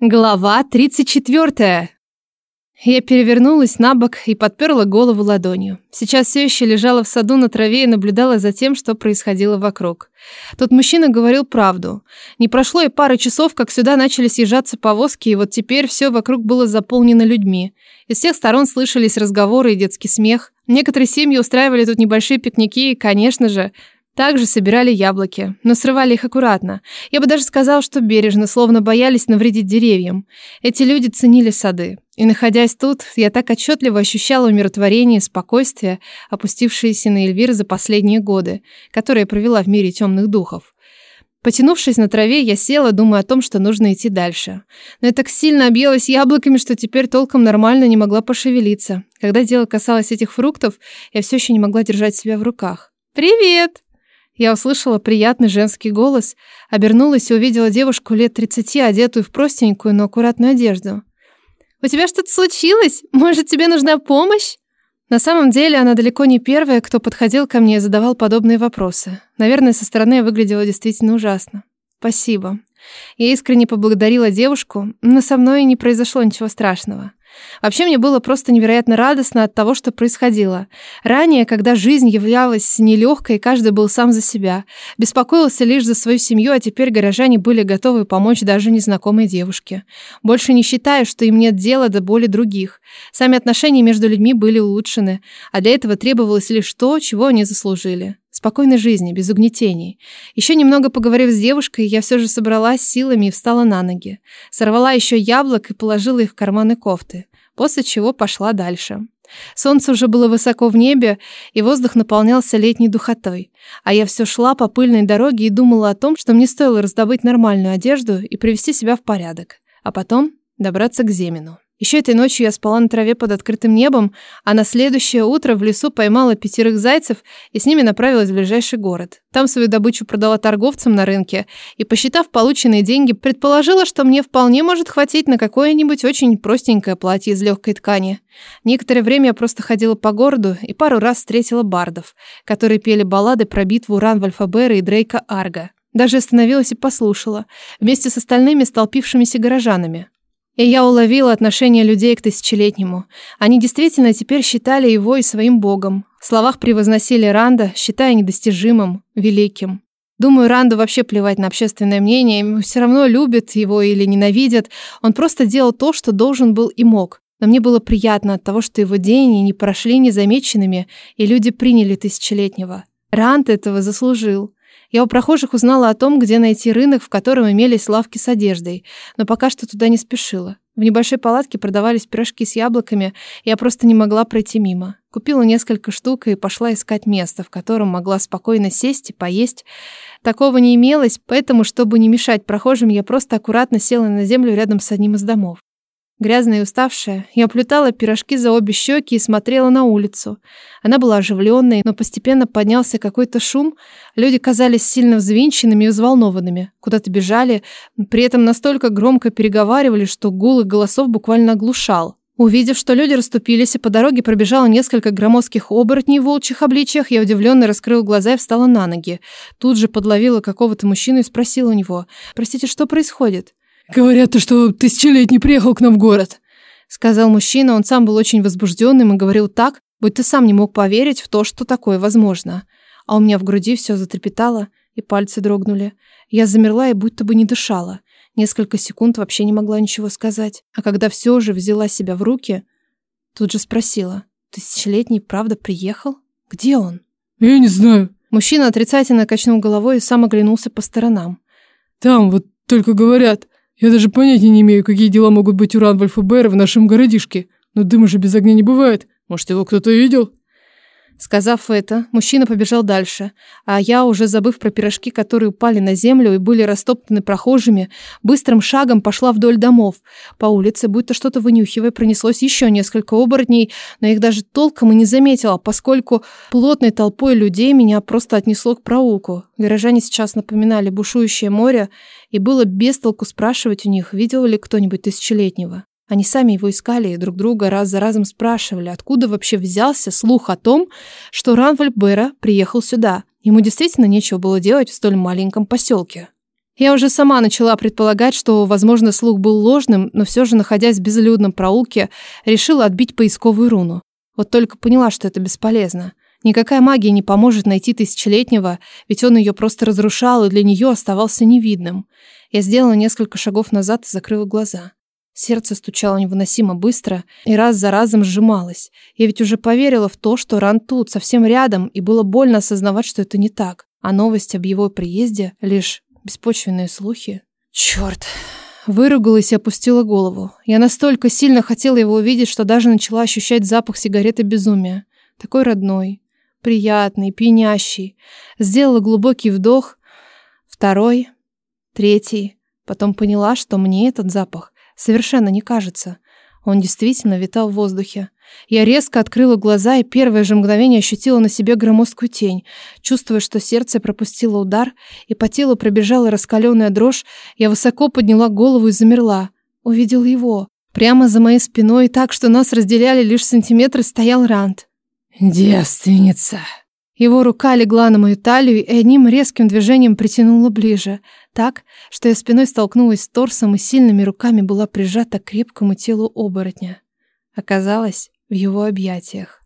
Глава 34. Я перевернулась на бок и подперла голову ладонью. Сейчас все еще лежала в саду на траве и наблюдала за тем, что происходило вокруг. Тот мужчина говорил правду. Не прошло и пары часов, как сюда начали съезжаться повозки, и вот теперь все вокруг было заполнено людьми. Из всех сторон слышались разговоры и детский смех. Некоторые семьи устраивали тут небольшие пикники и, конечно же, также собирали яблоки, но срывали их аккуратно. Я бы даже сказал, что бережно, словно боялись навредить деревьям. Эти люди ценили сады. И находясь тут, я так отчетливо ощущала умиротворение и спокойствие, опустившиеся на Эльвир за последние годы, которые провела в мире темных духов. Потянувшись на траве, я села, думая о том, что нужно идти дальше. Но я так сильно объелась яблоками, что теперь толком нормально не могла пошевелиться. Когда дело касалось этих фруктов, я все еще не могла держать себя в руках. «Привет!» Я услышала приятный женский голос, обернулась и увидела девушку лет 30, одетую в простенькую, но аккуратную одежду. «У тебя что-то случилось? Может, тебе нужна помощь?» На самом деле она далеко не первая, кто подходил ко мне и задавал подобные вопросы. Наверное, со стороны я выглядела действительно ужасно. Спасибо. Я искренне поблагодарила девушку, но со мной не произошло ничего страшного. Вообще мне было просто невероятно радостно от того, что происходило. Ранее, когда жизнь являлась нелегкой, каждый был сам за себя, беспокоился лишь за свою семью, а теперь горожане были готовы помочь даже незнакомой девушке. Больше не считая, что им нет дела до боли других. Сами отношения между людьми были улучшены, а для этого требовалось лишь то, чего они заслужили спокойной жизни, без угнетений. Еще немного поговорив с девушкой, я все же собралась силами и встала на ноги. Сорвала еще яблок и положила их в карманы кофты, после чего пошла дальше. Солнце уже было высоко в небе, и воздух наполнялся летней духотой. А я все шла по пыльной дороге и думала о том, что мне стоило раздобыть нормальную одежду и привести себя в порядок, а потом добраться к Земину. Еще этой ночью я спала на траве под открытым небом, а на следующее утро в лесу поймала пятерых зайцев и с ними направилась в ближайший город. Там свою добычу продала торговцам на рынке и, посчитав полученные деньги, предположила, что мне вполне может хватить на какое-нибудь очень простенькое платье из легкой ткани. Некоторое время я просто ходила по городу и пару раз встретила бардов, которые пели баллады про битву Ранвальфа Бэра и Дрейка Арга. Даже остановилась и послушала, вместе с остальными столпившимися горожанами. И я уловила отношение людей к тысячелетнему. Они действительно теперь считали его и своим богом. В словах превозносили Ранда, считая недостижимым, великим. Думаю, Ранду вообще плевать на общественное мнение, все равно любят его или ненавидят. Он просто делал то, что должен был и мог. Но мне было приятно от того, что его деньги не прошли незамеченными, и люди приняли тысячелетнего. Ранд этого заслужил. Я у прохожих узнала о том, где найти рынок, в котором имелись лавки с одеждой, но пока что туда не спешила. В небольшой палатке продавались пирожки с яблоками, я просто не могла пройти мимо. Купила несколько штук и пошла искать место, в котором могла спокойно сесть и поесть. Такого не имелось, поэтому, чтобы не мешать прохожим, я просто аккуратно села на землю рядом с одним из домов грязная и уставшая, я плетала пирожки за обе щеки и смотрела на улицу. Она была оживленной, но постепенно поднялся какой-то шум. Люди казались сильно взвинченными и взволнованными. Куда-то бежали, при этом настолько громко переговаривали, что гул их голосов буквально оглушал. Увидев, что люди расступились, и по дороге пробежало несколько громоздких оборотней в волчьих обличьях, я удивленно раскрыл глаза и встала на ноги. Тут же подловила какого-то мужчину и спросила у него, «Простите, что происходит?» Говорят, что тысячелетний приехал к нам в город. Сказал мужчина, он сам был очень возбужденным и говорил так, будь ты сам не мог поверить в то, что такое возможно. А у меня в груди все затрепетало, и пальцы дрогнули. Я замерла и будто бы не дышала. Несколько секунд вообще не могла ничего сказать. А когда все же взяла себя в руки, тут же спросила. Тысячелетний правда приехал? Где он? Я не знаю. Мужчина отрицательно качнул головой и сам оглянулся по сторонам. Там вот только говорят. Я даже понятия не имею, какие дела могут быть у Ранвальфа Бэра в нашем городишке. Но дыма же без огня не бывает. Может, его кто-то видел?» Сказав это, мужчина побежал дальше, а я, уже забыв про пирожки, которые упали на землю и были растоптаны прохожими, быстрым шагом пошла вдоль домов. По улице, будто что-то вынюхивая, пронеслось еще несколько оборотней, но их даже толком и не заметила, поскольку плотной толпой людей меня просто отнесло к проулку. Горожане сейчас напоминали бушующее море, и было без толку спрашивать у них, видел ли кто-нибудь тысячелетнего. Они сами его искали друг друга раз за разом спрашивали, откуда вообще взялся слух о том, что Ранвальд Бера приехал сюда. Ему действительно нечего было делать в столь маленьком поселке. Я уже сама начала предполагать, что, возможно, слух был ложным, но все же, находясь в безлюдном проулке, решила отбить поисковую руну. Вот только поняла, что это бесполезно. Никакая магия не поможет найти тысячелетнего, ведь он ее просто разрушал и для нее оставался невидным. Я сделала несколько шагов назад и закрыла глаза. Сердце стучало невыносимо быстро и раз за разом сжималось. Я ведь уже поверила в то, что Ран тут, совсем рядом, и было больно осознавать, что это не так. А новость об его приезде — лишь беспочвенные слухи. Черт! Выругалась и опустила голову. Я настолько сильно хотела его увидеть, что даже начала ощущать запах сигареты безумия. Такой родной, приятный, пьянящий. Сделала глубокий вдох, второй, третий. Потом поняла, что мне этот запах Совершенно не кажется. Он действительно витал в воздухе. Я резко открыла глаза и первое же мгновение ощутила на себе громоздкую тень. Чувствуя, что сердце пропустило удар, и по телу пробежала раскаленная дрожь, я высоко подняла голову и замерла. Увидел его. Прямо за моей спиной, так что нас разделяли лишь сантиметры, стоял Рант. «Девственница!» Его рука легла на мою талию и одним резким движением притянула ближе, так, что я спиной столкнулась с торсом и сильными руками была прижата к крепкому телу оборотня. Оказалось в его объятиях.